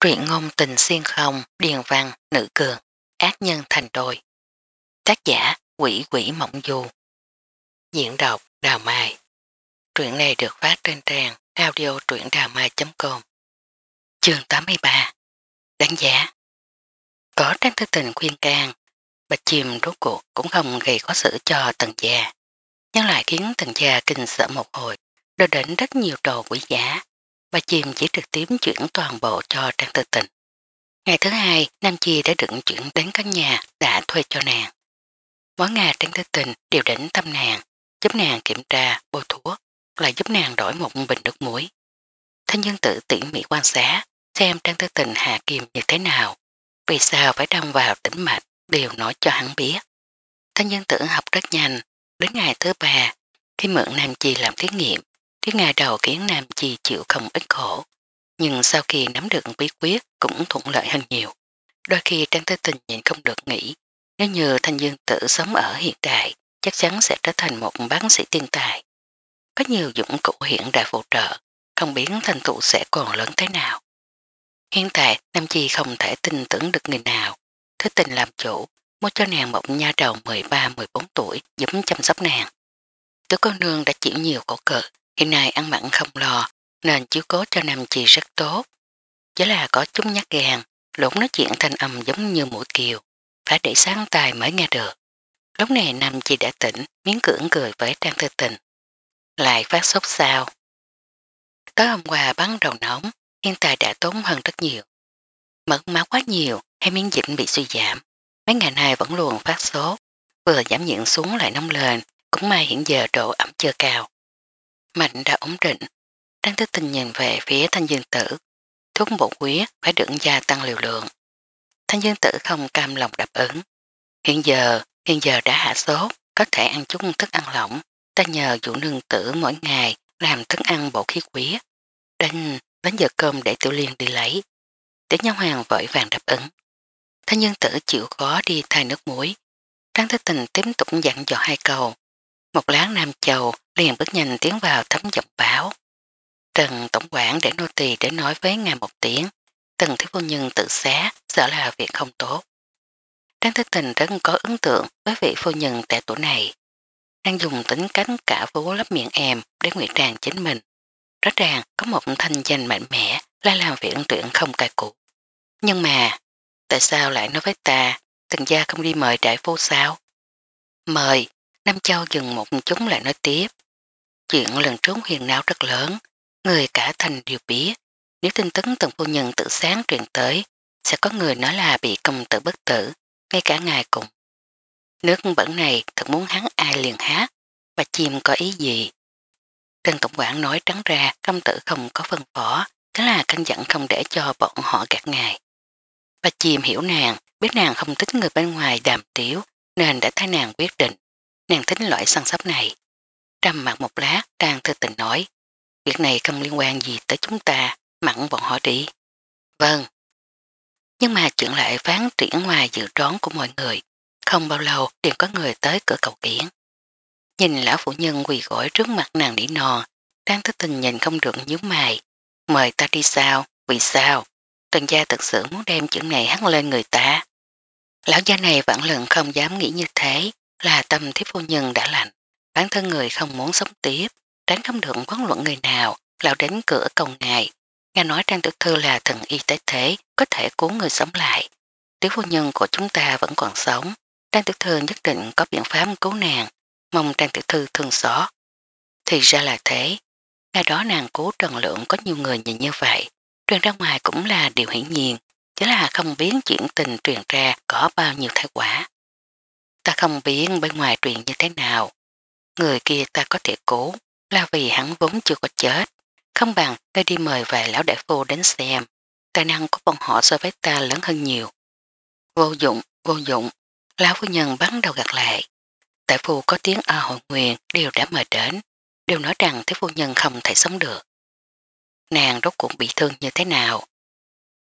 truyện ngôn tình xuyên không, điền văn, nữ cường, ác nhân thành đôi. Tác giả quỷ quỷ mộng du. Diễn đọc Đào Mai. Truyện này được phát trên trang audio truyệnđàmai.com Chương 83 Đánh giá Có trang thư tình khuyên can, bạch chìm rốt cuộc cũng không gây khó xử cho tầng gia. Nhưng lại khiến tầng gia kinh sợ một hồi, đưa đến rất nhiều đồ quỷ giá. Bà Chìm chỉ trực tiếp chuyển toàn bộ cho Trang Tư Tịnh. Ngày thứ hai, Nam Chi đã được chuyển đến căn nhà đã thuê cho nàng. Mỗi ngày Trang Tư Tịnh đều đến tâm nàng, giúp nàng kiểm tra, bôi thuốc, lại giúp nàng đổi một bình nước muối. Thanh Nhân tử tỉ mỉ quan sát xem Trang Tư Tịnh hạ kiềm như thế nào, vì sao phải đâm vào tĩnh mạch đều nói cho hắn biết. Thanh Nhân tử học rất nhanh, đến ngày thứ ba, khi mượn Nam Chi làm thí nghiệm, cái ngày đầu kiến Nam Chi chịu không ít khổ, nhưng sau khi nắm được bí quyết cũng thuận lợi hơn nhiều. Đôi khi Trang Tư Tình nhìn không được nghĩ, nếu như Thanh Dương Tử sống ở hiện đại, chắc chắn sẽ trở thành một bác sĩ tiên tài. Có nhiều dụng cụ hiện đại phụ trợ, không biết thành tựu sẽ còn lớn thế nào. Hiện tại, Nam Chi không thể tin tưởng được người nào. Thứ tình làm chủ, mua cho nàng một nha đầu 13-14 tuổi giúp chăm sóc nàng. Đứa con nương đã chịu nhiều khổ cực, Hiện nay ăn mặn không lò nên chiếu cố cho Nam chị rất tốt. Chỉ là có chút nhắc gàng, lỗ nói chuyện thanh âm giống như mũi kiều, phải để sáng tài mới nghe được. Lúc này Nam chị đã tỉnh, miếng cưỡng cười với Trang Thư Tình. Lại phát sốt sao. Tối hôm qua bắn đầu nóng, hiện tại đã tốn hơn rất nhiều. Mật máu quá nhiều hay miếng dịch bị suy giảm. Mấy ngày nay vẫn luôn phát sốt, vừa giảm nhiễm xuống lại nóng lên, cũng may hiện giờ độ ẩm chưa cao mạnh đã ổn định. Đang thức tình nhìn về phía thanh dương tử. Thuốc bổ quý phải được gia tăng liều lượng. Thanh dương tử không cam lòng đáp ứng. Hiện giờ, hiện giờ đã hạ sốt, có thể ăn chút thức ăn lỏng. Ta nhờ dụ nương tử mỗi ngày làm thức ăn bổ khí quý. đành đến giờ cơm để tiểu liên đi lấy. Tiểu nhân hoàng vội vàng đáp ứng. Thanh dương tử chịu khó đi thay nước muối. Trang Thế Tình tiếp tục dặn dò hai cầu. Một láng nam chầu liền bước nhanh tiến vào thấm giọng báo. Trần tổng quản để nô tỳ để nói với ngài một tiếng, tần thiếu phu nhân tự xá, sợ là việc không tốt. Trang thức tình rất có ấn tượng với vị phu nhân tại tuổi này. Đang dùng tính cánh cả vú lấp miệng em để nguyện tràng chính mình. Rõ ràng có một thanh danh mạnh mẽ là làm viện tuyển không cài cụ. Nhưng mà, tại sao lại nói với ta, tần gia không đi mời đại phu sao? Mời, Nam Châu dừng một chút lại nói tiếp. Chuyện lần trốn huyền não rất lớn, người cả thành đều biết. Nếu tin tấn tần phu nhân tự sáng truyền tới, sẽ có người nói là bị công tử bất tử, ngay cả ngài cùng. Nước bẩn này thật muốn hắn ai liền hát, và chim có ý gì. Tần tổng quản nói trắng ra công tử không có phân phó, thế là canh dẫn không để cho bọn họ gạt ngài. Bà chìm hiểu nàng, biết nàng không thích người bên ngoài đàm tiếu nên đã thay nàng quyết định. Nàng thích loại săn sóc này. Trầm mặt một lát, đang thư tình nói. Việc này không liên quan gì tới chúng ta, mặn bọn họ đi. Vâng. Nhưng mà chuyện lại phán triển ngoài dự đoán của mọi người. Không bao lâu đều có người tới cửa cầu kiển. Nhìn lão phụ nhân quỳ gối trước mặt nàng đỉ nò, đang thư tình nhìn không được nhíu mày. Mời ta đi sao? Vì sao? Trần gia thực sự muốn đem chuyện này hắt lên người ta. Lão gia này vẫn lần không dám nghĩ như thế, là tâm thiết phu nhân đã lạnh bản thân người không muốn sống tiếp, tránh không được quán luận người nào, lão đến cửa cầu ngài. Nghe nói Trang Tiểu Thư là thần y tế thế, có thể cứu người sống lại. Tiểu phu nhân của chúng ta vẫn còn sống, Trang Tiểu Thư nhất định có biện pháp cứu nàng, mong Trang Tiểu Thư thương xót. Thì ra là thế, ngay đó nàng cứu Trần Lượng có nhiều người nhìn như vậy, truyền ra ngoài cũng là điều hiển nhiên, chỉ là không biết chuyện tình truyền ra có bao nhiêu thái quả. Ta không biết bên ngoài truyền như thế nào, người kia ta có thể cố là vì hắn vốn chưa có chết. Không bằng ta đi mời vài lão đại phu đến xem. Tài năng của bọn họ so với ta lớn hơn nhiều. Vô dụng, vô dụng. Lão phu nhân bắn đầu gạt lại. Tại phu có tiếng ở hội nguyện đều đã mời đến. Đều nói rằng thế phu nhân không thể sống được. Nàng rốt cuộc bị thương như thế nào?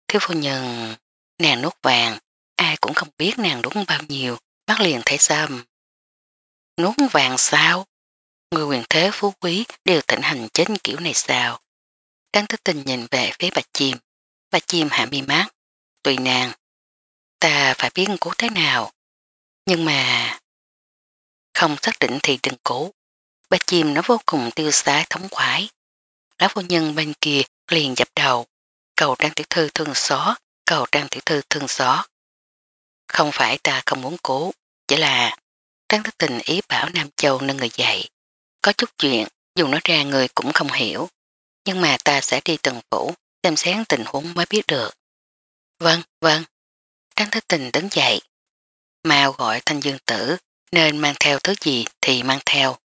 Thiếu phu nhân, nàng nuốt vàng, ai cũng không biết nàng đúng bao nhiêu, mắt liền thấy xâm nuốt vàng sao? Người quyền thế phú quý đều tỉnh hành chết kiểu này sao? Đang thức tình nhìn về phía bạch chim. Bạch chim hạ mi mát. Tùy nàng. Ta phải biết cố thế nào. Nhưng mà... Không xác định thì đừng cố. Bạch chim nó vô cùng tiêu xá thống khoái. Lá vô nhân bên kia liền dập đầu. Cầu trang tiểu thư thương xó. Cầu trang tiểu thư thương xó. Không phải ta không muốn cố. Chỉ là Trang thức tình ý bảo Nam Châu nâng người dậy. Có chút chuyện, dù nói ra người cũng không hiểu. Nhưng mà ta sẽ đi từng phủ, xem xét tình huống mới biết được. Vâng, vâng. Trang thức tình đứng dậy. Mau gọi thanh dương tử, nên mang theo thứ gì thì mang theo.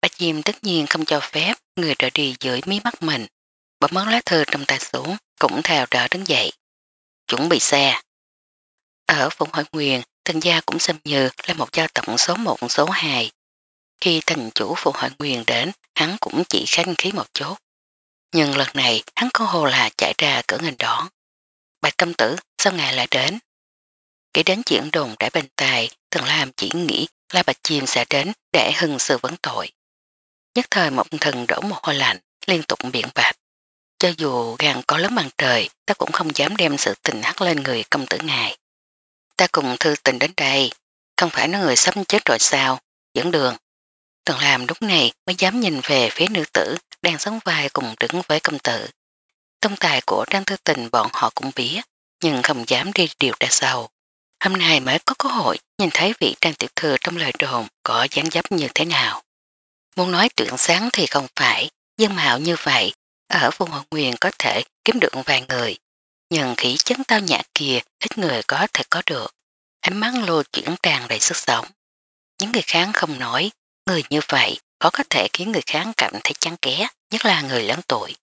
Bạch Diêm tất nhiên không cho phép người rời đi dưới mí mắt mình. Bỏ mất lá thư trong tay xuống, cũng theo đó đứng dậy. Chuẩn bị xe. Ở Phụng Hội Nguyên thần gia cũng xem như là một gia tộc số 1 số 2. Khi thành chủ phụ hội quyền đến, hắn cũng chỉ khanh khí một chút. Nhưng lần này hắn có hồ là chạy ra cửa ngành đón. Bạch công tử, sao ngài lại đến? Kể đến chuyện đồn trải bên tài, thần làm chỉ nghĩ là bạch chim sẽ đến để hưng sự vấn tội. Nhất thời một thần đổ một hôi lạnh, liên tục biện bạch. Cho dù gan có lớn bằng trời, ta cũng không dám đem sự tình hắt lên người công tử ngài ta cùng thư tình đến đây, không phải nói người sắp chết rồi sao, dẫn đường. Tần làm lúc này mới dám nhìn về phía nữ tử đang sống vai cùng đứng với công tử. Tông tài của trang thư tình bọn họ cũng biết, nhưng không dám đi điều tra sâu. Hôm nay mới có cơ hội nhìn thấy vị trang tiểu thư trong lời đồn có dáng dấp như thế nào. Muốn nói tuyển sáng thì không phải, dân mạo như vậy, ở vùng hội nguyên có thể kiếm được vài người, nhưng khí chấn tao nhã kia ít người có thể có được. Ánh mắt lô chuyển tràn đầy sức sống. Những người khác không nói, người như vậy khó có thể khiến người khác cảm thấy chán ké, nhất là người lớn tuổi.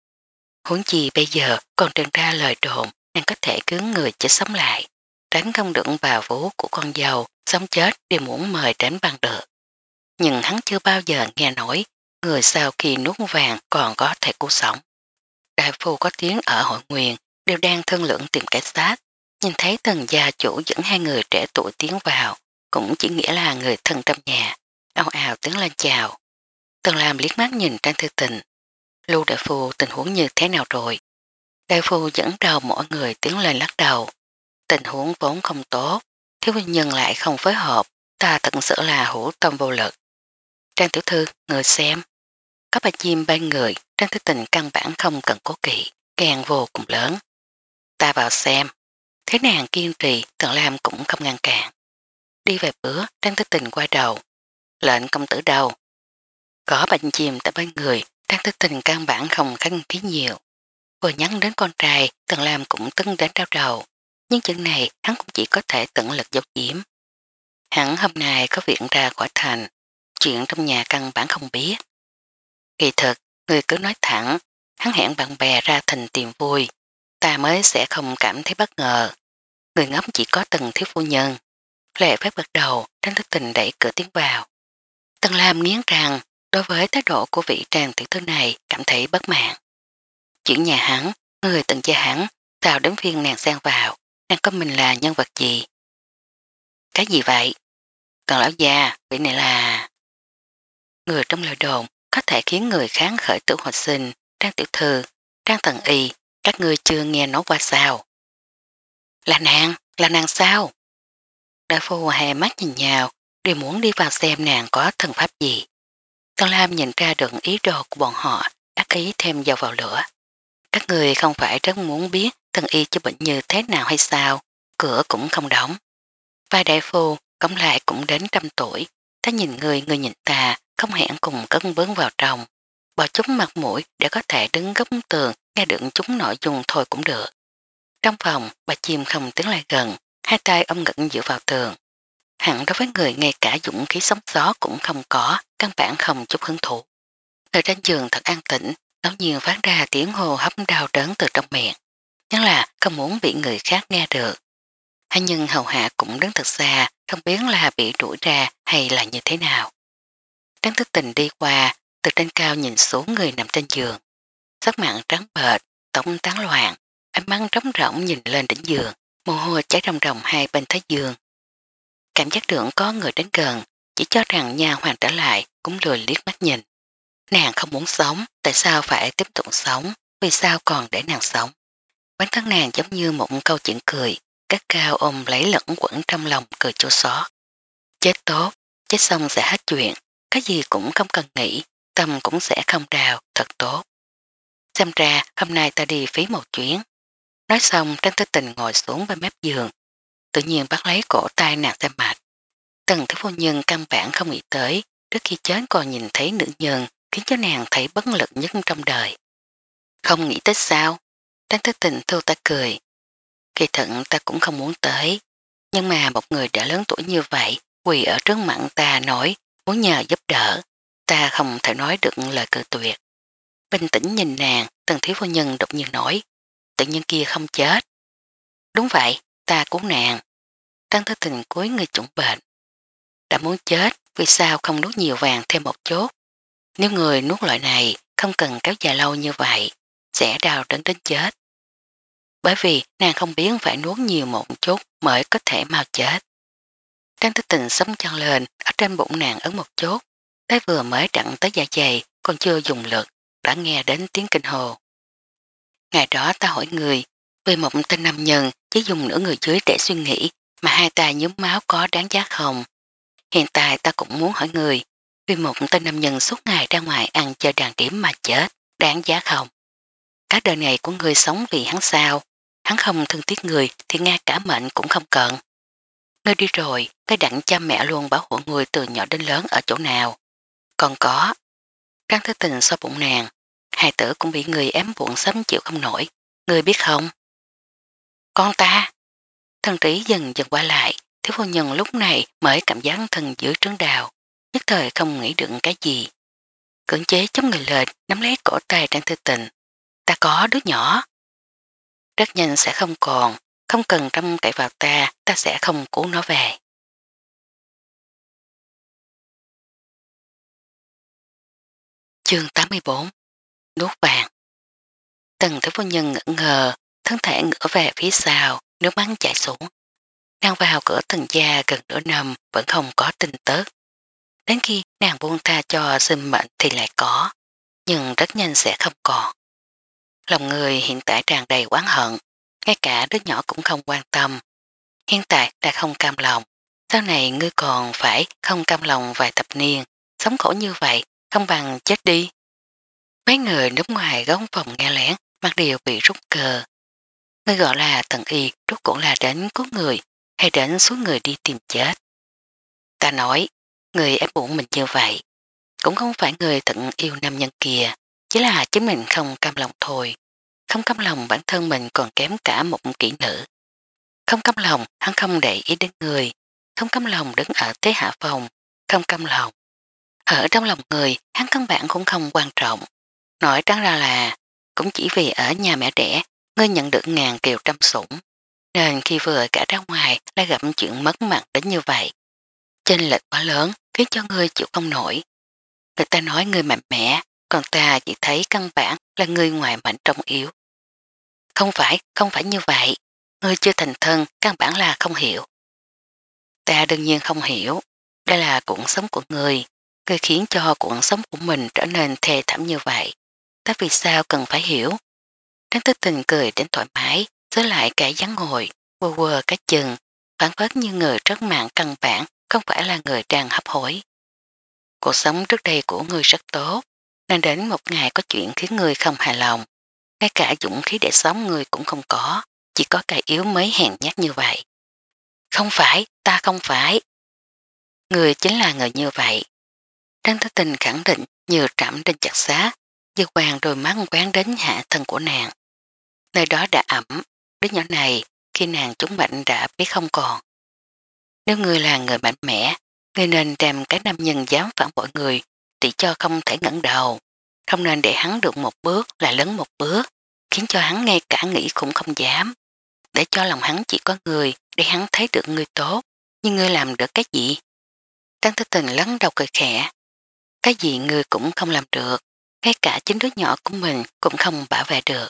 Huống chi bây giờ còn trần ra lời đồn nàng có thể cứu người chết sống lại, tránh không đựng vào vú của con dâu, sống chết đều muốn mời tránh bằng được. Nhưng hắn chưa bao giờ nghe nói người sau khi nuốt vàng còn có thể cứu sống. Đại phu có tiếng ở hội nguyên đều đang thương lượng tìm cảnh sát. Nhìn thấy thần gia chủ dẫn hai người trẻ tuổi tiến vào, cũng chỉ nghĩa là người thân trong nhà, ao ào tiếng lên chào. Tần làm liếc mắt nhìn Trang Thư Tình. Lưu Đại Phu tình huống như thế nào rồi? Đại Phu dẫn đầu mỗi người tiến lên lắc đầu. Tình huống vốn không tốt, thiếu nhân lại không phối hợp, ta thật sự là hữu tâm vô lực. Trang Tiểu Thư, người xem. có bà chim ba người, Trang Thư Tình căn bản không cần cố kỵ, càng vô cùng lớn ta vào xem. Thế nàng kiên trì, Tần làm cũng không ngăn cản. Đi về bữa, đang thức tình qua đầu. Lệnh công tử đầu. Có bệnh chìm tại bên người, đang thức tình căn bản không khăn khí nhiều. Vừa nhắn đến con trai, Tần làm cũng tưng đến đau đầu. Nhưng chừng này, hắn cũng chỉ có thể tận lực giấu diễm. Hắn hôm nay có viện ra khỏi thành, chuyện trong nhà căn bản không biết. Kỳ thực người cứ nói thẳng, hắn hẹn bạn bè ra thành tìm vui, ta mới sẽ không cảm thấy bất ngờ. Người ngốc chỉ có từng thiếu phu nhân. Lệ phép gật đầu, tránh thức tình đẩy cửa tiến vào. Tần Lam nghiến rằng, đối với thái độ của vị tràng tiểu thư này cảm thấy bất mạng. Chuyện nhà hắn, người từng gia hắn, tạo đến phiên nàng sang vào, nàng có mình là nhân vật gì? Cái gì vậy? Còn lão già, vị này là... Người trong lời đồn có thể khiến người kháng khởi tử hồi sinh, trang tiểu thư, trang tần y các người chưa nghe nói qua sao. Là nàng, là nàng sao? Đại phu hề mắt nhìn nhau, đều muốn đi vào xem nàng có thần pháp gì. Tân Lam nhìn ra được ý đồ của bọn họ, đắc ý thêm dầu vào lửa. Các người không phải rất muốn biết thần y cho bệnh như thế nào hay sao, cửa cũng không đóng. Vài đại phu, cống lại cũng đến trăm tuổi, ta nhìn người, người nhìn ta, không hẹn cùng cân bướng vào trong. Bỏ chúng mặt mũi để có thể đứng góc tường nghe được chúng nội dung thôi cũng được. Trong phòng, bà chim không tiến lại gần, hai tay ông ngẩn dựa vào tường. Hẳn đối với người ngay cả dũng khí sóng gió cũng không có, căn bản không chút hứng thú. Nơi trên giường thật an tĩnh, lão nhiên phát ra tiếng hồ hấp đau đớn từ trong miệng. Nhớ là không muốn bị người khác nghe được. Hai nhân hầu hạ cũng đứng thật xa, không biết là bị đuổi ra hay là như thế nào. Đáng thức tình đi qua, từ trên cao nhìn xuống người nằm trên giường sắc mặn trắng bệt, tổng tán loạn, ánh mắt trống rỗng nhìn lên đỉnh giường, mồ hôi cháy rồng rồng hai bên thái giường. Cảm giác tưởng có người đến gần, chỉ cho rằng nhà hoàng trở lại cũng lười liếc mắt nhìn. Nàng không muốn sống, tại sao phải tiếp tục sống, vì sao còn để nàng sống. Bản thân nàng giống như một câu chuyện cười, các cao ôm lấy lẫn quẩn trong lòng cười chua xó. Chết tốt, chết xong sẽ hết chuyện, cái gì cũng không cần nghĩ, tâm cũng sẽ không đào, thật tốt xem ra hôm nay ta đi phí một chuyến. Nói xong Trân Tư Tình ngồi xuống bên mép giường, tự nhiên bắt lấy cổ tay nàng xem mạch. Tần thứ phu nhân căn bản không nghĩ tới, trước khi chết còn nhìn thấy nữ nhân khiến cho nàng thấy bất lực nhất trong đời. Không nghĩ tới sao? Trân Tư Tình thu ta cười. Kỳ thận ta cũng không muốn tới, nhưng mà một người đã lớn tuổi như vậy quỳ ở trước mặt ta nói muốn nhờ giúp đỡ. Ta không thể nói được lời cự tuyệt bình tĩnh nhìn nàng, tần thiếu phu nhân đột nhiên nói, tự nhiên kia không chết. Đúng vậy, ta cứu nàng. trang thư tình cuối người chủng bệnh. Đã muốn chết, vì sao không nuốt nhiều vàng thêm một chút? Nếu người nuốt loại này, không cần kéo dài lâu như vậy, sẽ đau đến đến chết. Bởi vì nàng không biết phải nuốt nhiều một chút mới có thể mau chết. Trang thức tình sống chân lên, ở trên bụng nàng ấn một chốt, tay vừa mới đặn tới dạ dày, còn chưa dùng lực đã nghe đến tiếng kinh hồ. Ngày đó ta hỏi người, về một tên nam nhân chỉ dùng nửa người dưới để suy nghĩ mà hai ta nhúm máu có đáng giá không. Hiện tại ta cũng muốn hỏi người, vì một tên nam nhân suốt ngày ra ngoài ăn chơi đàn điểm mà chết, đáng giá không. Các đời này của người sống vì hắn sao, hắn không thương tiếc người thì nghe cả mệnh cũng không cận. Ngươi đi rồi, cái đặng cha mẹ luôn bảo hộ người từ nhỏ đến lớn ở chỗ nào. Còn có, Trang Thế Tình so bụng nàng, hài tử cũng bị người ém buộn sớm chịu không nổi, người biết không? Con ta! Thần trí dần dần qua lại, thiếu phu nhân lúc này mới cảm giác thần dưới trướng đào, nhất thời không nghĩ được cái gì. Cưỡng chế chống người lệch nắm lấy cổ tay đang thư tình. Ta có đứa nhỏ. Rất nhanh sẽ không còn, không cần trăm cậy vào ta, ta sẽ không cứu nó về. Chương 84 đuốt vàng. Tần thứ phu nhân ngỡ ngờ, thân thể ngửa về phía sau, nước mắt chạy xuống. Nàng vào cửa tần gia gần nửa năm vẫn không có tin tức. Đến khi nàng buông tha cho sinh mệnh thì lại có, nhưng rất nhanh sẽ không còn. Lòng người hiện tại tràn đầy oán hận, ngay cả đứa nhỏ cũng không quan tâm. Hiện tại đã không cam lòng, sau này ngươi còn phải không cam lòng vài thập niên, sống khổ như vậy, không bằng chết đi. Mấy người đứng ngoài góng phòng nghe lén mặc điều bị rút cờ. người gọi là tần y rút cũng là đến cứu người hay đến xuống người đi tìm chết. Ta nói, người ép buộc mình như vậy, cũng không phải người tận yêu nam nhân kia, chỉ là chính mình không cam lòng thôi. Không cam lòng bản thân mình còn kém cả một kỹ nữ. Không cam lòng, hắn không để ý đến người. Không cam lòng đứng ở thế hạ phòng. Không cam lòng. Ở trong lòng người, hắn căn bản cũng không quan trọng. Nói trắng ra là, cũng chỉ vì ở nhà mẹ đẻ, ngươi nhận được ngàn kiều trăm sủng, nên khi vừa cả ra ngoài lại gặp chuyện mất mặt đến như vậy. Trên lệch quá lớn khiến cho ngươi chịu không nổi. Người ta nói ngươi mạnh mẽ, còn ta chỉ thấy căn bản là ngươi ngoài mạnh trong yếu. Không phải, không phải như vậy. Ngươi chưa thành thân, căn bản là không hiểu. Ta đương nhiên không hiểu. Đây là cuộc sống của ngươi. Ngươi khiến cho cuộc sống của mình trở nên thê thảm như vậy ta vì sao cần phải hiểu. Trang thức tình cười đến thoải mái, giữ lại cả dáng ngồi, quơ quơ cá chừng, phản phất như người rất mạng căn bản, không phải là người đang hấp hối. Cuộc sống trước đây của người rất tốt, nên đến một ngày có chuyện khiến người không hài lòng. Ngay cả dũng khí để sống người cũng không có, chỉ có cái yếu mới hèn nhát như vậy. Không phải, ta không phải. Người chính là người như vậy. Trang thức tình khẳng định như trảm trên chặt xác. Dư hoàng đôi mắt quán đến hạ thân của nàng. Nơi đó đã ẩm, đứa nhỏ này khi nàng trúng bệnh đã biết không còn. Nếu người là người mạnh mẽ, người nên đem cái nam nhân dám phản bội người tỷ cho không thể ngẩn đầu. Không nên để hắn được một bước là lớn một bước, khiến cho hắn ngay cả nghĩ cũng không dám. Để cho lòng hắn chỉ có người, để hắn thấy được người tốt, nhưng người làm được cái gì? Tăng thức tình lấn đầu cười khẽ. Cái gì người cũng không làm được, ngay cả chính đứa nhỏ của mình cũng không bảo vệ được.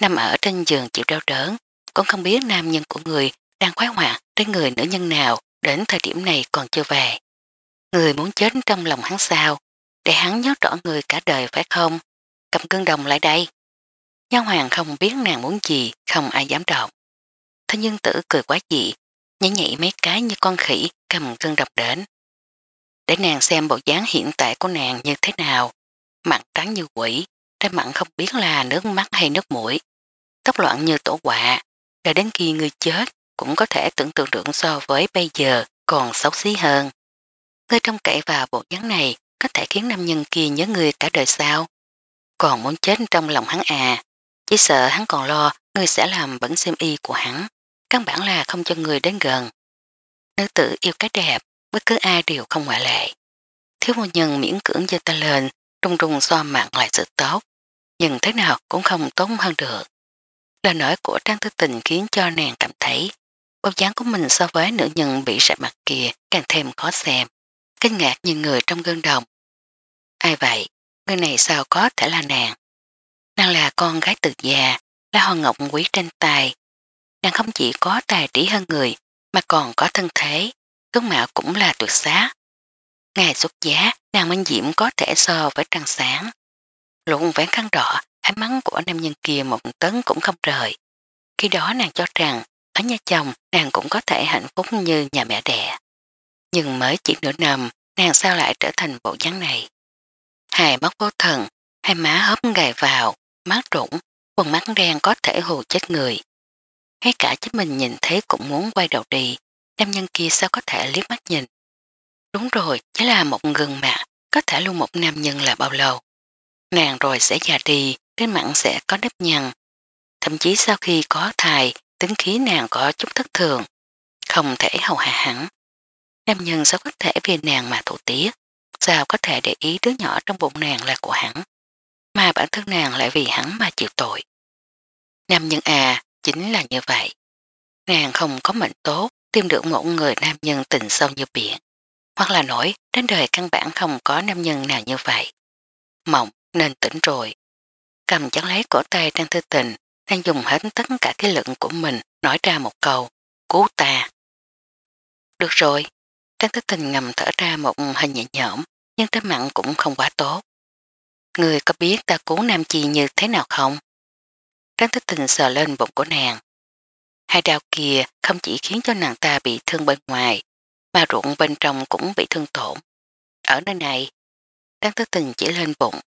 Nằm ở trên giường chịu đau đớn, cũng không biết nam nhân của người đang khoái hoạt tới người nữ nhân nào đến thời điểm này còn chưa về. Người muốn chết trong lòng hắn sao, để hắn nhớ rõ người cả đời phải không? Cầm cương đồng lại đây. Nhân hoàng không biết nàng muốn gì, không ai dám động. Thế nhưng tử cười quá dị, nhảy nhảy mấy cái như con khỉ cầm cương đồng đến. Để nàng xem bộ dáng hiện tại của nàng như thế nào, mặt trắng như quỷ, trên mặt không biết là nước mắt hay nước mũi, tóc loạn như tổ quạ, để đến khi người chết cũng có thể tưởng tượng được so với bây giờ còn xấu xí hơn. Người trong cậy vào bộ dáng này có thể khiến nam nhân kia nhớ người cả đời sao? Còn muốn chết trong lòng hắn à, chỉ sợ hắn còn lo người sẽ làm bẩn xem y của hắn, căn bản là không cho người đến gần. Nữ tử yêu cái đẹp, bất cứ ai đều không ngoại lệ. Thiếu môn nhân miễn cưỡng cho ta lên trung trung xoa mạng lại sự tốt, nhưng thế nào cũng không tốt hơn được. Lời nói của Trang Tư Tình khiến cho nàng cảm thấy bóng dáng của mình so với nữ nhân bị sạch mặt kia càng thêm khó xem, kinh ngạc như người trong gương đồng. Ai vậy? Người này sao có thể là nàng? Nàng là con gái từ già, là hoàng ngọc quý trên tài. Nàng không chỉ có tài trí hơn người, mà còn có thân thế, tướng mạo cũng là tuyệt xá. Ngày xuất giá, Nàng Minh Diễm có thể so với trăng sáng. Lụng vén khăn đỏ, ánh mắng của nam nhân kia một tấn cũng không rời. Khi đó nàng cho rằng, ở nhà chồng nàng cũng có thể hạnh phúc như nhà mẹ đẻ. Nhưng mới chỉ nửa năm, nàng sao lại trở thành bộ dáng này. Hai mắt vô thần, hai má hớp gài vào, mắt rũng, quần mắt đen có thể hù chết người. Ngay cả chính mình nhìn thấy cũng muốn quay đầu đi, nam nhân kia sao có thể liếc mắt nhìn. Đúng rồi, chỉ là một gương mặt có thể luôn một nam nhân là bao lâu. Nàng rồi sẽ già đi, đến mặn sẽ có nếp nhằn. Thậm chí sau khi có thai, tính khí nàng có chút thất thường, không thể hầu hạ hẳn. Nam nhân sao có thể vì nàng mà thủ tía, sao có thể để ý đứa nhỏ trong bụng nàng là của hắn, mà bản thân nàng lại vì hắn mà chịu tội. Nam nhân à, chính là như vậy. Nàng không có mệnh tốt, tìm được một người nam nhân tình sâu như biển hoặc là nổi trên đời căn bản không có nam nhân nào như vậy. Mộng nên tỉnh rồi. Cầm chắn lấy cổ tay Trang Thư Tình, đang dùng hết tất cả cái lượng của mình, nói ra một câu, Cứu ta! Được rồi. Trang Thư Tình ngầm thở ra một hình nhẹ nhõm, nhưng tới mặn cũng không quá tốt. Người có biết ta cứu Nam Chi như thế nào không? Trang Thư Tình sờ lên bụng của nàng. Hai đao kia không chỉ khiến cho nàng ta bị thương bên ngoài mà ruộng bên trong cũng bị thương tổn. Ở nơi này, đang thức từng chỉ lên bụng.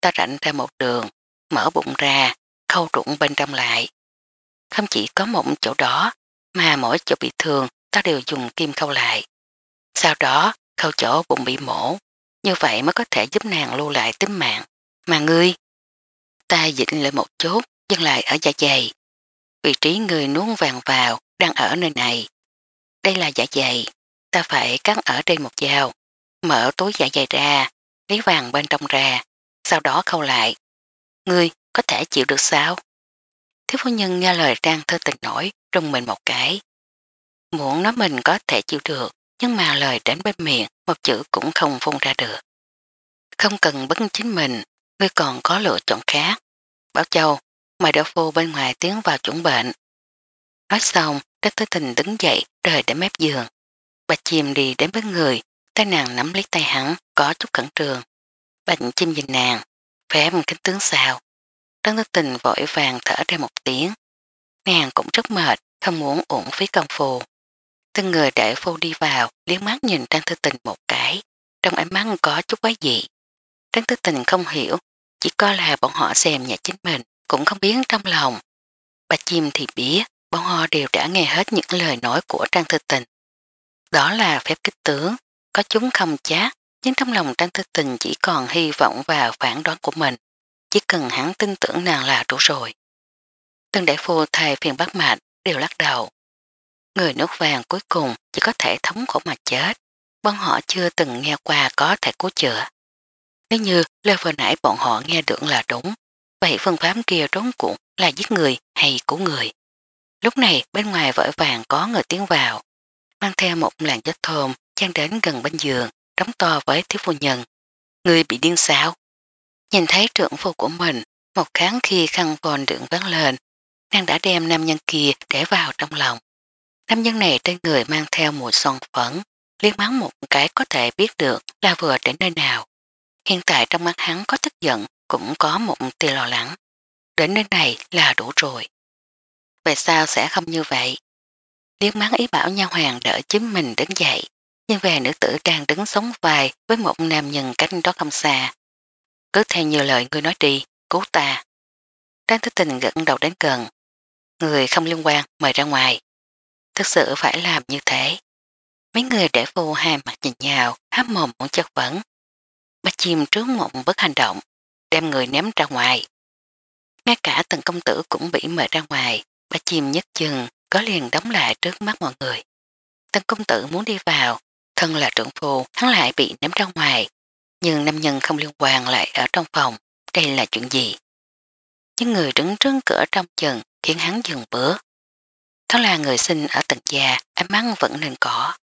Ta rảnh ra một đường, mở bụng ra, khâu ruộng bên trong lại. Không chỉ có một chỗ đó, mà mỗi chỗ bị thương ta đều dùng kim khâu lại. Sau đó, khâu chỗ bụng bị mổ. Như vậy mới có thể giúp nàng lưu lại tính mạng. Mà ngươi, ta dịnh lại một chút, dừng lại ở dạ dày. Vị trí người nuốt vàng vào đang ở nơi này. Đây là dạ dày ta phải cắn ở đây một dao, mở túi dạ dày ra, lấy vàng bên trong ra, sau đó khâu lại. Ngươi có thể chịu được sao? Thiếu phu nhân nghe lời trang thơ tình nổi, rung mình một cái. muộn nói mình có thể chịu được, nhưng mà lời đến bên miệng, một chữ cũng không phun ra được. Không cần bấn chính mình, ngươi còn có lựa chọn khác. Bảo Châu, mời đỡ phu bên ngoài tiến vào chuẩn bệnh. Nói xong, Đức Tư Tình đứng dậy rời để mép giường, Bạch chim đi đến bên người, tay nàng nắm lấy tay hắn, có chút cẩn trường. Bạch chim nhìn nàng, vẻ một kính tướng sao. Đăng tư tình vội vàng thở ra một tiếng. Nàng cũng rất mệt, không muốn uổng phí công phù. Từng người để phu đi vào, liếc mắt nhìn Trang thư Tình một cái. Trong ánh mắt có chút quái dị. Trang thư Tình không hiểu, chỉ coi là bọn họ xem nhà chính mình, cũng không biết trong lòng. Bà chim thì biết, bọn họ đều đã nghe hết những lời nói của Trang thư Tình. Đó là phép kích tướng, có chúng không chát, nhưng trong lòng Trang Thư Tình chỉ còn hy vọng và phản đoán của mình. Chỉ cần hắn tin tưởng nàng là đủ rồi. Tân đại phu thay phiền bác mạch đều lắc đầu. Người nước vàng cuối cùng chỉ có thể thống khổ mà chết. Bọn họ chưa từng nghe qua có thể cứu chữa. Nếu như lời vừa nãy bọn họ nghe được là đúng, vậy phương pháp kia trốn cuộn là giết người hay cứu người. Lúc này bên ngoài vội vàng có người tiến vào mang theo một làng chất thơm chan đến gần bên giường, đóng to với thiếu phu nhân. Người bị điên xáo. Nhìn thấy trưởng phu của mình, một kháng khi khăn vòn đựng ván lên, nàng đã đem nam nhân kia để vào trong lòng. Nam nhân này trên người mang theo mùi son phấn, liếc mắng một cái có thể biết được là vừa đến nơi nào. Hiện tại trong mắt hắn có tức giận, cũng có một tia lo lắng. Đến nơi này là đủ rồi. Vậy sao sẽ không như vậy? Điếc mắng ý bảo nha hoàng đỡ chính mình đứng dậy, nhưng về nữ tử đang đứng sống vài với một nam nhân cách đó không xa. Cứ theo nhiều lời người nói đi, cứu ta. Trang thức tình gần đầu đến gần. Người không liên quan mời ra ngoài. Thực sự phải làm như thế. Mấy người để vô hai mặt nhìn nhau háp mồm muốn chất vấn. Bạch chim trước mộng bất hành động, đem người ném ra ngoài. Ngay cả tầng công tử cũng bị mời ra ngoài, bạch chìm nhất chừng có liền đóng lại trước mắt mọi người. Tân công tử muốn đi vào, thân là trưởng phu, hắn lại bị ném ra ngoài, nhưng nam nhân không liên quan lại ở trong phòng, đây là chuyện gì? Những người đứng trước cửa trong chừng khiến hắn dừng bữa. Thó là người sinh ở tầng già, ám mắt vẫn nên có.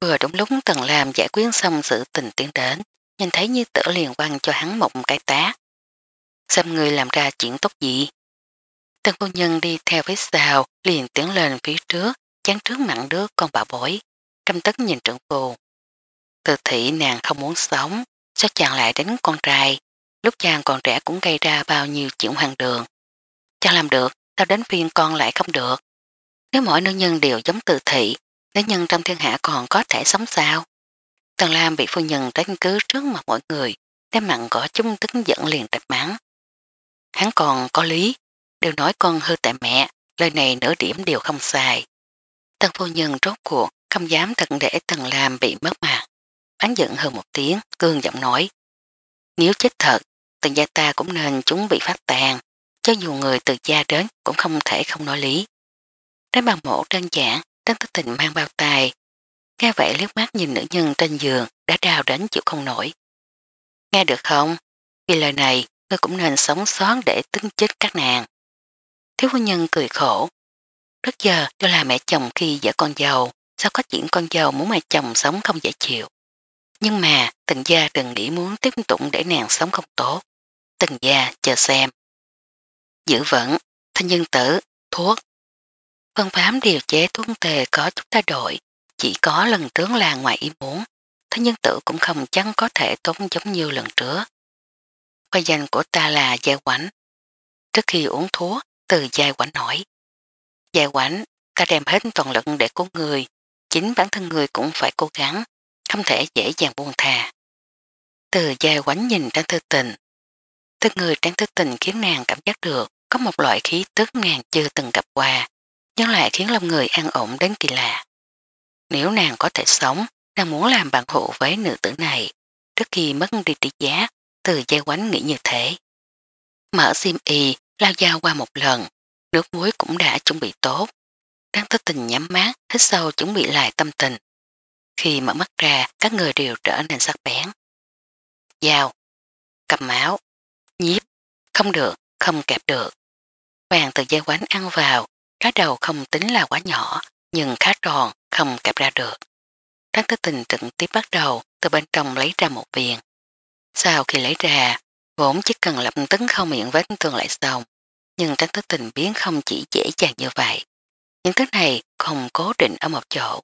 Vừa đúng lúc tầng làm giải quyết xong sự tình tiến đến, nhìn thấy như tử liền quăng cho hắn một cái tá. Xem người làm ra chuyện tốt gì? Tân phu nhân đi theo phía sau, liền tiến lên phía trước, chán trước mặn đứa con bảo bối, căm tức nhìn trưởng phu. Từ thị nàng không muốn sống, sao chàng lại đánh con trai lúc chàng còn trẻ cũng gây ra bao nhiêu chuyện hoàng đường. Chàng làm được sao đến phiên con lại không được nếu mỗi nữ nhân đều giống từ thị, nữ nhân trong thiên hạ còn có thể sống sao Tần Lam bị phu nhân đánh cứ trước mặt mọi người, đem mặn gõ chung tức giận liền trạch mắng hắn còn có lý đều nói con hư tại mẹ, lời này nửa điểm đều không sai. Tần phu nhân rốt cuộc, không dám thật để Tần Lam bị mất mặt. Bán giận hơn một tiếng, cương giọng nói. Nếu chết thật, Tần gia ta cũng nên chuẩn bị phát tàn, cho dù người từ gia đến cũng không thể không nói lý. Đến bàn mổ đơn giản, Tân Tư Tình mang bao tài. Nghe vậy liếc mắt nhìn nữ nhân trên giường đã đào đến chịu không nổi. Nghe được không? Vì lời này, ngươi cũng nên sống sót để tính chết các nàng. Thiếu phu nhân cười khổ. Rất giờ cho là mẹ chồng khi vợ con giàu, sao có chuyện con giàu muốn mẹ chồng sống không dễ chịu. Nhưng mà tần gia đừng nghĩ muốn tiếp tục để nàng sống không tốt. Tần gia chờ xem. Giữ vẫn, thanh nhân tử, thuốc. Phân phám điều chế thuốc tề có chút thay đổi, chỉ có lần trước là ngoài ý muốn. Thanh nhân tử cũng không chắn có thể tốn giống như lần trước. Khoa danh của ta là gia quánh. Trước khi uống thuốc, từ dài quảnh hỏi. Dài quảnh, ta đem hết toàn lực để cứu người, chính bản thân người cũng phải cố gắng, không thể dễ dàng buông thà. Từ dài quảnh nhìn Trang Thư Tình. Từ người Trang Thư Tình khiến nàng cảm giác được có một loại khí tức nàng chưa từng gặp qua, nhưng lại khiến lòng người an ổn đến kỳ lạ. Nếu nàng có thể sống, nàng muốn làm bạn hộ với nữ tử này, trước khi mất đi trị giá, từ dây quánh nghĩ như thế. Mở sim y lao dao qua một lần, nước muối cũng đã chuẩn bị tốt. Đang thức tình nhắm mát, hít sâu chuẩn bị lại tâm tình. Khi mở mắt ra, các người đều trở nên sắc bén. Dao, cầm máu, nhíp, không được, không kẹp được. Vàng từ dây quánh ăn vào, cá đầu không tính là quá nhỏ, nhưng khá tròn, không kẹp ra được. Trác Tư Tình trực tiếp bắt đầu từ bên trong lấy ra một viên. Sau khi lấy ra, vốn chỉ cần lập tấn không miệng vết thương lại xong. Nhưng tránh thức tình biến không chỉ dễ dàng như vậy. Những thứ này không cố định ở một chỗ.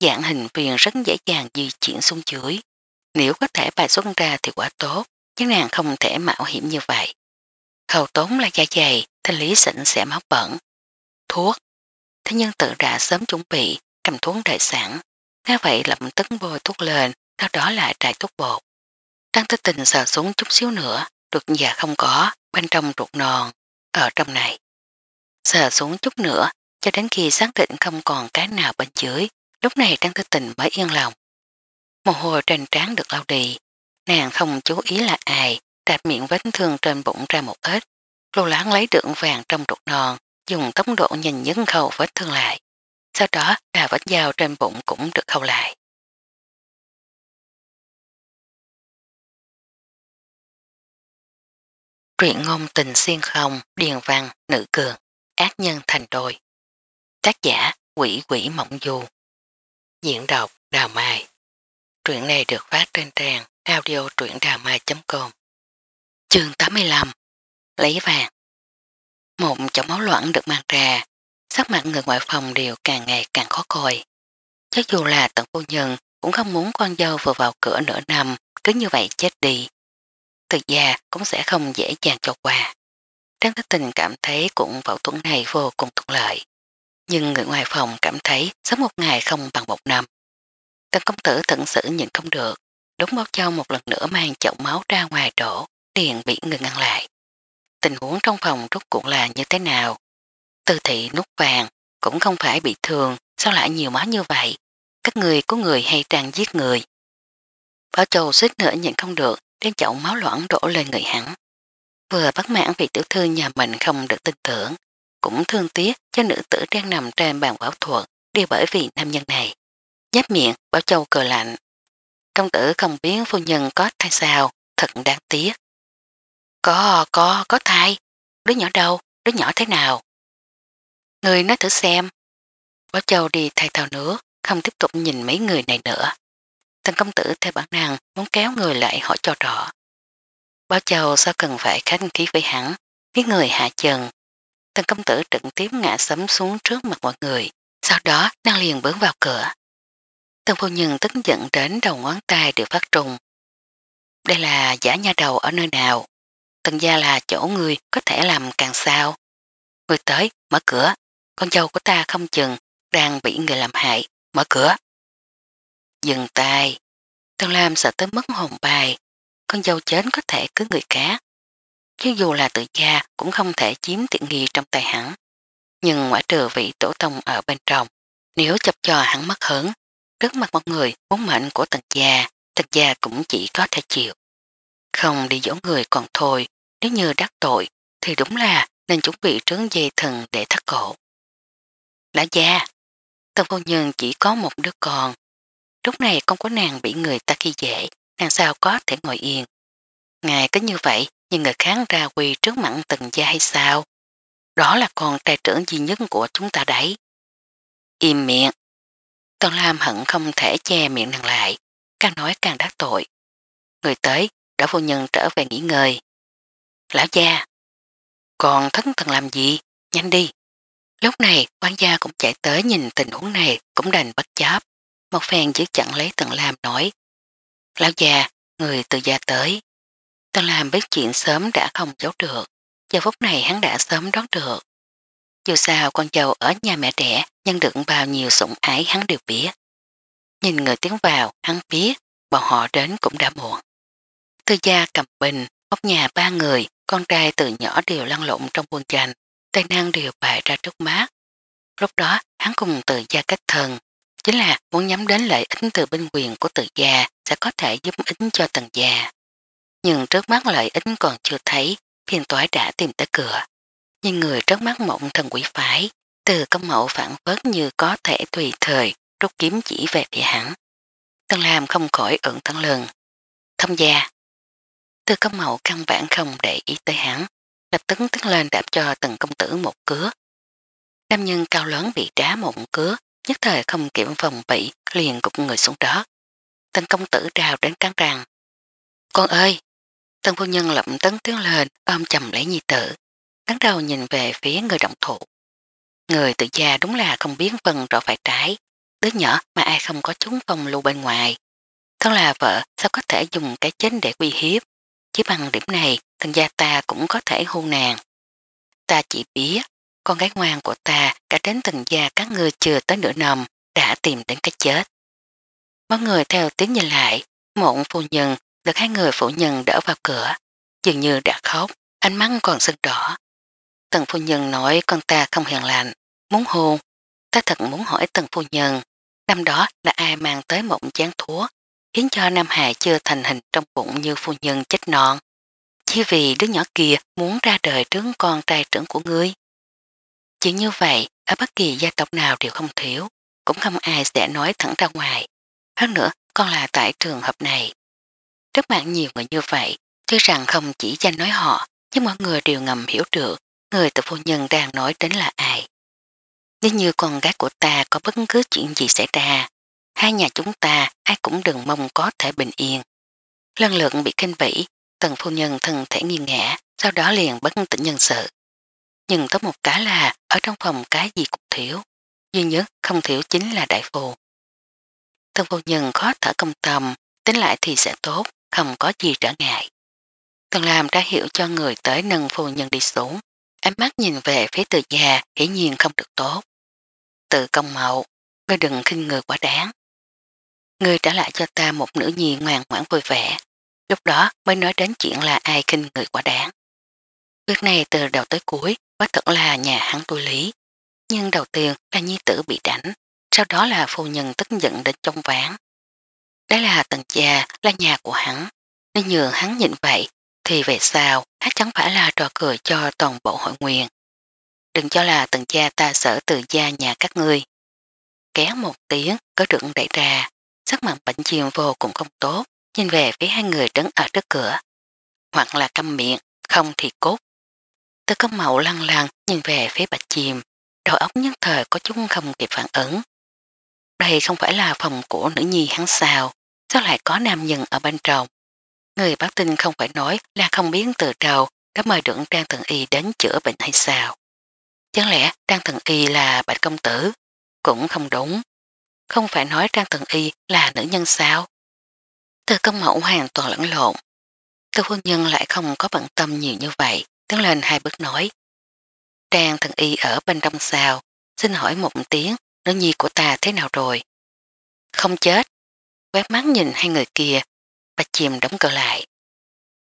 Dạng hình phiền rất dễ dàng di chuyển xuống dưới. Nếu có thể bài xuất ra thì quá tốt, chứ nàng không thể mạo hiểm như vậy. Khẩu tốn là da dày, thanh lý sỉnh sẽ máu bẩn. Thuốc. Thế nhưng tự đã sớm chuẩn bị, cầm thuốc đại sản. Nghe vậy lập tức bôi thuốc lên, sau đó lại trải thuốc bột. Trang thức tình sờ xuống chút xíu nữa, được già không có, bên trong ruột non, ở trong này. Sờ xuống chút nữa, cho đến khi xác định không còn cái nào bên dưới, lúc này Trang Tư Tình mới yên lòng. Mồ hôi trên trán được lau đi, nàng không chú ý là ai, đạp miệng vết thương trên bụng ra một ít, lô láng lấy đường vàng trong ruột non, dùng tốc độ nhìn nhấn khâu vết thương lại. Sau đó là vết dao trên bụng cũng được khâu lại. truyện ngôn tình xuyên không, điền văn, nữ cường, ác nhân thành đôi. Tác giả quỷ quỷ mộng du. Diễn đọc Đào Mai. Truyện này được phát trên trang audio truyệnđàmai.com Chương 85 Lấy vàng Một chậu máu loãng được mang ra, sắc mặt người ngoại phòng đều càng ngày càng khó coi. Chắc dù là tận phu nhân cũng không muốn con dâu vừa vào cửa nửa năm, cứ như vậy chết đi từ già cũng sẽ không dễ dàng cho qua. Trang Thái Tình cảm thấy cũng phẫu thuật này vô cùng thuận lợi. Nhưng người ngoài phòng cảm thấy sớm một ngày không bằng một năm. Tân công tử tận sự nhìn không được, đúng bao châu một lần nữa mang chậu máu ra ngoài đổ, liền bị người ngăn lại. Tình huống trong phòng rút cuộc là như thế nào? Tư thị nút vàng, cũng không phải bị thương, sao lại nhiều máu như vậy? Các người có người hay đang giết người? Bảo châu suýt nữa nhận không được, đem chậu máu loãng đổ lên người hắn. Vừa bất mãn vì tiểu thư nhà mình không được tin tưởng, cũng thương tiếc cho nữ tử đang nằm trên bàn bảo thuật đi bởi vì nam nhân này. Giáp miệng, bảo châu cờ lạnh. Công tử không biết phu nhân có thai sao, thật đáng tiếc. Có, có, có thai. Đứa nhỏ đâu, đứa nhỏ thế nào? Người nói thử xem. Bảo châu đi thay tàu nước, không tiếp tục nhìn mấy người này nữa. Tần công tử theo bản năng muốn kéo người lại hỏi cho rõ. Báo châu sao cần phải khách khí với hắn, biết người hạ trần. Tần công tử trực tiếp ngã sấm xuống trước mặt mọi người, sau đó đang liền bước vào cửa. Tần phu nhân tức giận đến đầu ngón tay đều phát trùng. Đây là giả nha đầu ở nơi nào? Tần gia là chỗ người có thể làm càng sao. Người tới, mở cửa. Con dâu của ta không chừng, đang bị người làm hại. Mở cửa. Dừng tay. Tân Lam sợ tới mất hồn bài. Con dâu chến có thể cứ người khác. Chứ dù là tự cha cũng không thể chiếm tiện nghi trong tay hắn. Nhưng ngoại trừ vị tổ tông ở bên trong. Nếu chọc cho hắn mất hứng, trước mặt một người muốn mệnh của tần gia, tần gia cũng chỉ có thể chịu. Không đi dỗ người còn thôi, nếu như đắc tội thì đúng là nên chuẩn bị trướng dây thần để thắt cổ. Lã gia, Tân phu nhân chỉ có một đứa con, Lúc này không có nàng bị người ta khi dễ, nàng sao có thể ngồi yên. Ngài có như vậy, nhưng người kháng ra quỳ trước mặn từng gia hay sao? Đó là con trai trưởng duy nhất của chúng ta đấy. Im miệng. Tôn Lam hận không thể che miệng nàng lại, càng nói càng đắc tội. Người tới, đã vô nhân trở về nghỉ ngơi. Lão gia, còn thất thần làm gì? Nhanh đi. Lúc này, quan gia cũng chạy tới nhìn tình huống này cũng đành bất chấp một phèn chứ chẳng lấy Tần Lam nổi, Lão già, người từ gia tới. Tần Lam biết chuyện sớm đã không giấu được, giờ phút này hắn đã sớm đoán được. Dù sao con dâu ở nhà mẹ đẻ nhân đựng bao nhiêu sủng ái hắn đều biết. Nhìn người tiến vào, hắn biết, bọn họ đến cũng đã muộn. từ gia cầm bình, ốc nhà ba người, con trai từ nhỏ đều lăn lộn trong quân tranh, tay năng đều bại ra trước mắt. Lúc đó hắn cùng từ gia cách thần, Chính là muốn nhắm đến lợi ích từ binh quyền của tự gia sẽ có thể giúp ích cho tần gia. Nhưng trước mắt lợi ích còn chưa thấy, phiền toái đã tìm tới cửa. Nhưng người trước mắt mộng thần quỷ phái, từ công mẫu phản phớt như có thể tùy thời, rút kiếm chỉ về phía hắn. Tần Lam không khỏi ẩn thân lần Thông gia. Từ công mẫu căn bản không để ý tới hắn, lập tức tức lên đạp cho từng công tử một cứa. Nam nhân cao lớn bị đá một cứa, nhất thời không kiểm phòng bị liền cục người xuống đó. Tân công tử đào đến cắn rằng Con ơi! Tân phu nhân lậm tấn tiếng lên ôm chầm lấy nhi tử, cắn đầu nhìn về phía người động thủ. Người tự gia đúng là không biết vân rõ phải trái, đứa nhỏ mà ai không có chúng phong lưu bên ngoài. Thân là vợ sao có thể dùng cái chết để quy hiếp, chỉ bằng điểm này thân gia ta cũng có thể hôn nàng. Ta chỉ biết con gái ngoan của ta cả đến từng già các người chưa tới nửa năm, đã tìm đến cái chết. Mọi người theo tiếng nhìn lại, mộng phụ nhân được hai người phụ nhân đỡ vào cửa, dường như đã khóc, ánh mắt còn sưng đỏ. Tần phu nhân nói con ta không hiền lành, muốn hôn. Ta thật muốn hỏi tần phu nhân, năm đó là ai mang tới mộng chán thuốc, khiến cho Nam Hà chưa thành hình trong bụng như phu nhân chết non. Chỉ vì đứa nhỏ kia muốn ra đời trướng con trai trưởng của ngươi. Chỉ như vậy, ở bất kỳ gia tộc nào đều không thiếu, cũng không ai sẽ nói thẳng ra ngoài. Hơn nữa, con là tại trường hợp này. rất mạng nhiều người như vậy, tuy rằng không chỉ danh nói họ, nhưng mọi người đều ngầm hiểu được người tự phu nhân đang nói đến là ai. Nếu như con gái của ta có bất cứ chuyện gì xảy ra, hai nhà chúng ta ai cũng đừng mong có thể bình yên. Lần lượt bị kinh vĩ, tần phu nhân thân thể nghiêng ngã, sau đó liền bất tỉnh nhân sự nhưng có một cái là ở trong phòng cái gì cũng thiếu, duy nhất không thiếu chính là đại phù. Tân vô nhân khó thở công tầm, tính lại thì sẽ tốt, không có gì trở ngại. Tần làm ra hiểu cho người tới nâng phu nhân đi xuống, ánh mắt nhìn về phía từ già hiển nhiên không được tốt. từ công mậu, ngươi đừng khinh người quá đáng. Ngươi trả lại cho ta một nữ nhi ngoan ngoãn vui vẻ, lúc đó mới nói đến chuyện là ai khinh người quá đáng. Việc này từ đầu tới cuối quá thật là nhà hắn tu lý. Nhưng đầu tiên là nhi tử bị đánh, sau đó là phu nhân tức giận đến trong ván. Đấy là tầng cha là nhà của hắn. nên nhường hắn nhịn vậy, thì về sao hắn chẳng phải là trò cười cho toàn bộ hội nguyện. Đừng cho là tầng cha ta sở từ gia nhà các ngươi. Kéo một tiếng, có trưởng đẩy ra, sắc mặt bệnh chiêm vô cũng không tốt, nhìn về phía hai người đứng ở trước cửa. Hoặc là căm miệng, không thì cốt từ cấp mẫu lăng lăng nhìn về phía bạch chìm, đầu óc nhất thời có chúng không kịp phản ứng. Đây không phải là phòng của nữ nhi hắn sao, sao lại có nam nhân ở bên trong. Người bác tin không phải nói là không biến từ trầu đã mời được Trang Thần Y đến chữa bệnh hay sao. Chẳng lẽ Trang Thần Y là bạch công tử? Cũng không đúng. Không phải nói Trang Thần Y là nữ nhân sao? Từ công mẫu hoàn toàn lẫn lộn. Tư phu nhân lại không có bận tâm nhiều như vậy. Tiến lên hai bước nói. Trang thần y ở bên trong sao, xin hỏi một tiếng, nữ nhi của ta thế nào rồi? Không chết. Quét mắt nhìn hai người kia, bà chìm đóng cửa lại.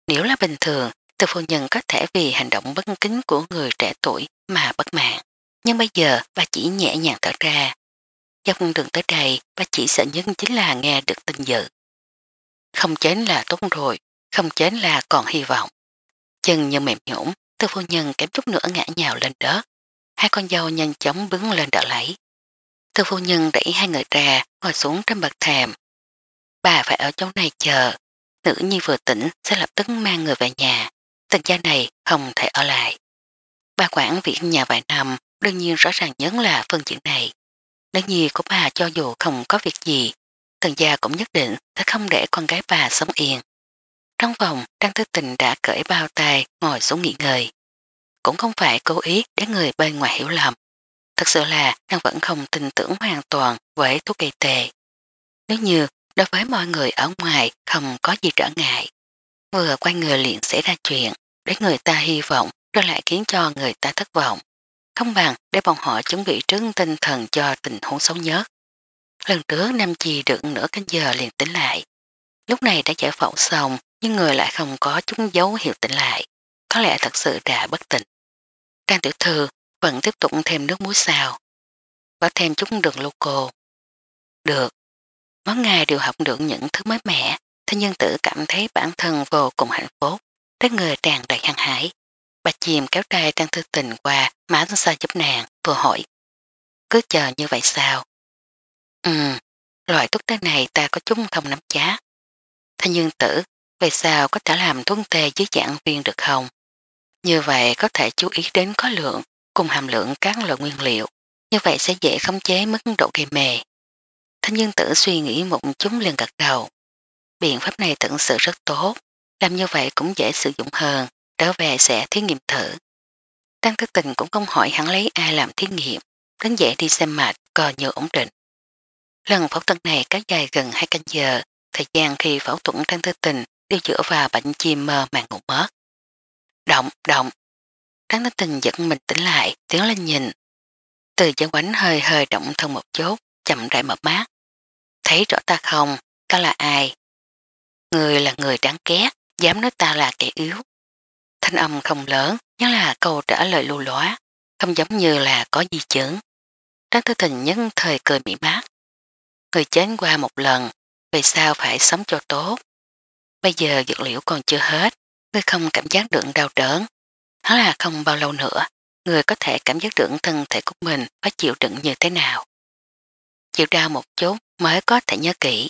Nếu là bình thường, từ phu nhân có thể vì hành động bất kính của người trẻ tuổi mà bất mạng. Nhưng bây giờ bà chỉ nhẹ nhàng thở ra. Dọc đường tới đây, bà chỉ sợ nhất chính là nghe được tin dự. Không chến là tốt rồi, không chến là còn hy vọng chân như mềm nhũng, tư phu nhân kém chút nữa ngã nhào lên đất. Hai con dâu nhanh chóng bứng lên đỡ lấy. Tư phu nhân đẩy hai người ra, ngồi xuống trên bậc thềm. Bà phải ở chỗ này chờ, nữ nhi vừa tỉnh sẽ lập tức mang người về nhà. Tần gia này không thể ở lại. Bà quản viện nhà vài năm, đương nhiên rõ ràng nhấn là phân chuyện này. Nữ nhi của bà cho dù không có việc gì, tần gia cũng nhất định sẽ không để con gái bà sống yên. Trong phòng, Trang Thư Tình đã cởi bao tay ngồi xuống nghỉ ngơi. Cũng không phải cố ý để người bên ngoài hiểu lầm. Thật sự là nàng vẫn không tin tưởng hoàn toàn với thuốc gây tề. Nếu như đối với mọi người ở ngoài không có gì trở ngại, vừa quay người liền xảy ra chuyện để người ta hy vọng rồi lại khiến cho người ta thất vọng. Không bằng để bọn họ chuẩn bị trứng tinh thần cho tình huống xấu nhất. Lần trước Nam Chi được nửa canh giờ liền tính lại. Lúc này đã giải phẫu xong nhưng người lại không có chút dấu hiệu tỉnh lại, có lẽ thật sự đã bất tỉnh. Trang tiểu thư vẫn tiếp tục thêm nước muối xào, và thêm chút đường loco. Được, mỗi ngày đều học được những thứ mới mẻ, thế nhưng tử cảm thấy bản thân vô cùng hạnh phúc, trái người tràn đầy hăng hải. Bà chìm kéo tay Trang Thư Tình qua má xa giúp nàng, vừa hỏi. Cứ chờ như vậy sao? Ừ, loại thuốc tế này ta có chung không nắm chá. Thanh dương tử về sao có thể làm thuân tê với giảng viên được không? Như vậy có thể chú ý đến có lượng cùng hàm lượng các loại nguyên liệu, như vậy sẽ dễ khống chế mức độ gây mề. Thanh nhân tử suy nghĩ một chút liền gật đầu. Biện pháp này thực sự rất tốt, làm như vậy cũng dễ sử dụng hơn, trở về sẽ thí nghiệm thử. Đăng tư tình cũng không hỏi hắn lấy ai làm thí nghiệm, đến dễ đi xem mạch, coi như ổn định. Lần phẫu thuật này kéo dài gần 2 canh giờ, thời gian khi phẫu thuật Đăng tư tình đều dựa vào bệnh chim mơ màng ngủ mất. Động, động. Đáng tính tình dẫn mình tỉnh lại, tiếng lên nhìn. Từ gió quánh hơi hơi động thân một chút, chậm rãi mở mát. Thấy rõ ta không, ta là ai? Người là người đáng ghét, dám nói ta là kẻ yếu. Thanh âm không lớn, nhớ là câu trả lời lưu lóa, không giống như là có di chứng. Đáng tư tình nhất thời cười bị mát. Người chết qua một lần, vì sao phải sống cho tốt? Bây giờ dược liệu còn chưa hết, ngươi không cảm giác được đau đớn. Hắn là không bao lâu nữa, người có thể cảm giác được thân thể của mình có chịu đựng như thế nào. Chịu đau một chút mới có thể nhớ kỹ.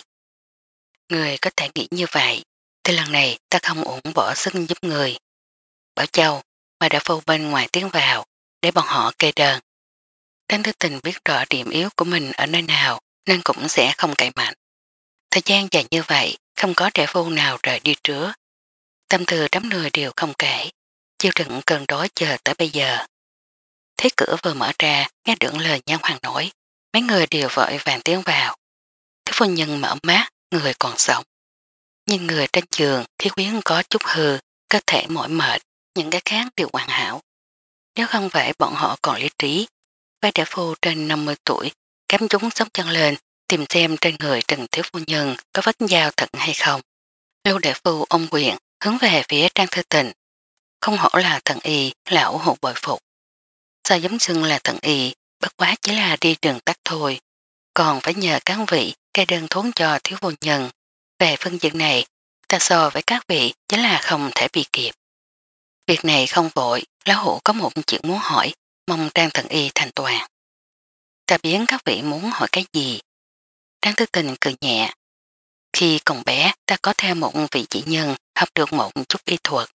Người có thể nghĩ như vậy, thì lần này ta không ủng bỏ sức giúp người. Bảo Châu, mà đã phô bên ngoài tiếng vào, để bọn họ kê đơn. Thánh thức tình biết rõ điểm yếu của mình ở nơi nào, nên cũng sẽ không cậy mạnh. Thời gian dài như vậy, không có trẻ phu nào rời đi trước. Tâm từ đám người đều không kể, chiêu trừng cần đối chờ tới bây giờ. Thế cửa vừa mở ra, nghe được lời nhan hoàng nổi, mấy người đều vội vàng tiến vào. Thế phu nhân mở mắt, người còn sống. Nhìn người trên giường, khí quyến có chút hư, cơ thể mỏi mệt, những cái khác đều hoàn hảo. Nếu không phải bọn họ còn lý trí, vai trẻ phu trên 50 tuổi, kém chúng sóc chân lên tìm xem trên người Trần Thiếu Phu Nhân có vết dao thật hay không. Lưu Đệ Phu ông quyền hướng về phía Trang Thư Tình. Không hổ là thần y, lão hụt bội phục. Sao giống xưng là thần y, bất quá chỉ là đi đường tắt thôi. Còn phải nhờ các vị cây đơn thốn cho Thiếu Phu Nhân. Về phương diện này, ta so với các vị chính là không thể bị kịp. Việc này không vội, lão hủ có một chuyện muốn hỏi, mong Trang Thần Y thành toàn. Ta biến các vị muốn hỏi cái gì, Trang tư tình cười nhẹ. Khi còn bé, ta có theo một vị chỉ nhân, học được một chút y thuật.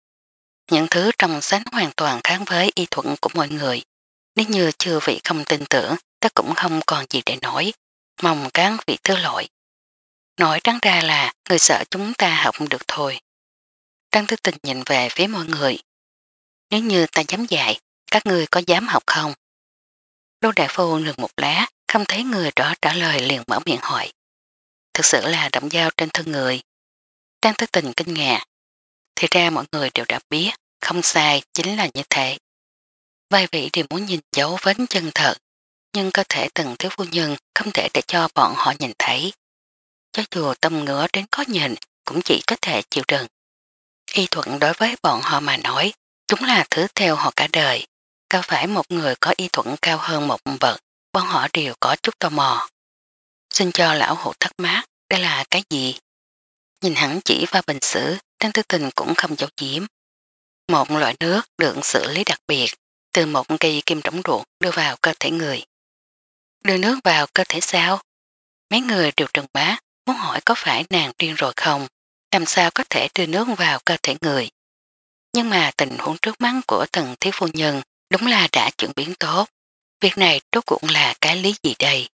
Những thứ trong sách hoàn toàn kháng với y thuật của mọi người. Nếu như chưa vị không tin tưởng, ta cũng không còn gì để nói. Mong cán vị thứ lỗi. Nói trắng ra là người sợ chúng ta học được thôi. Trang tư tình nhìn về phía mọi người. Nếu như ta dám dạy, các người có dám học không? Đô Đại Phu ngừng một lát. Không thấy người đó trả lời liền mở miệng hỏi. Thực sự là động dao trên thân người. Trang thức tình kinh ngạc. Thì ra mọi người đều đã biết, không sai, chính là như thế. Vai vị đều muốn nhìn dấu vấn chân thật, nhưng có thể từng thiếu phu nhân không thể để cho bọn họ nhìn thấy. Cho dù tâm ngứa đến có nhìn, cũng chỉ có thể chịu đựng. Y thuận đối với bọn họ mà nói, chúng là thứ theo họ cả đời. có phải một người có y thuận cao hơn một vật bọn họ đều có chút tò mò. Xin cho lão hụt thắc mát, đây là cái gì? Nhìn hắn chỉ và bình xử, Trang Tư Tình cũng không giấu diếm. Một loại nước được xử lý đặc biệt, từ một cây kim trống ruột đưa vào cơ thể người. Đưa nước vào cơ thể sao? Mấy người đều trừng bá, muốn hỏi có phải nàng điên rồi không? Làm sao có thể đưa nước vào cơ thể người? Nhưng mà tình huống trước mắt của thần thiếu phu nhân đúng là đã chuyển biến tốt. Việc này tốt cũng là cái lý gì đây?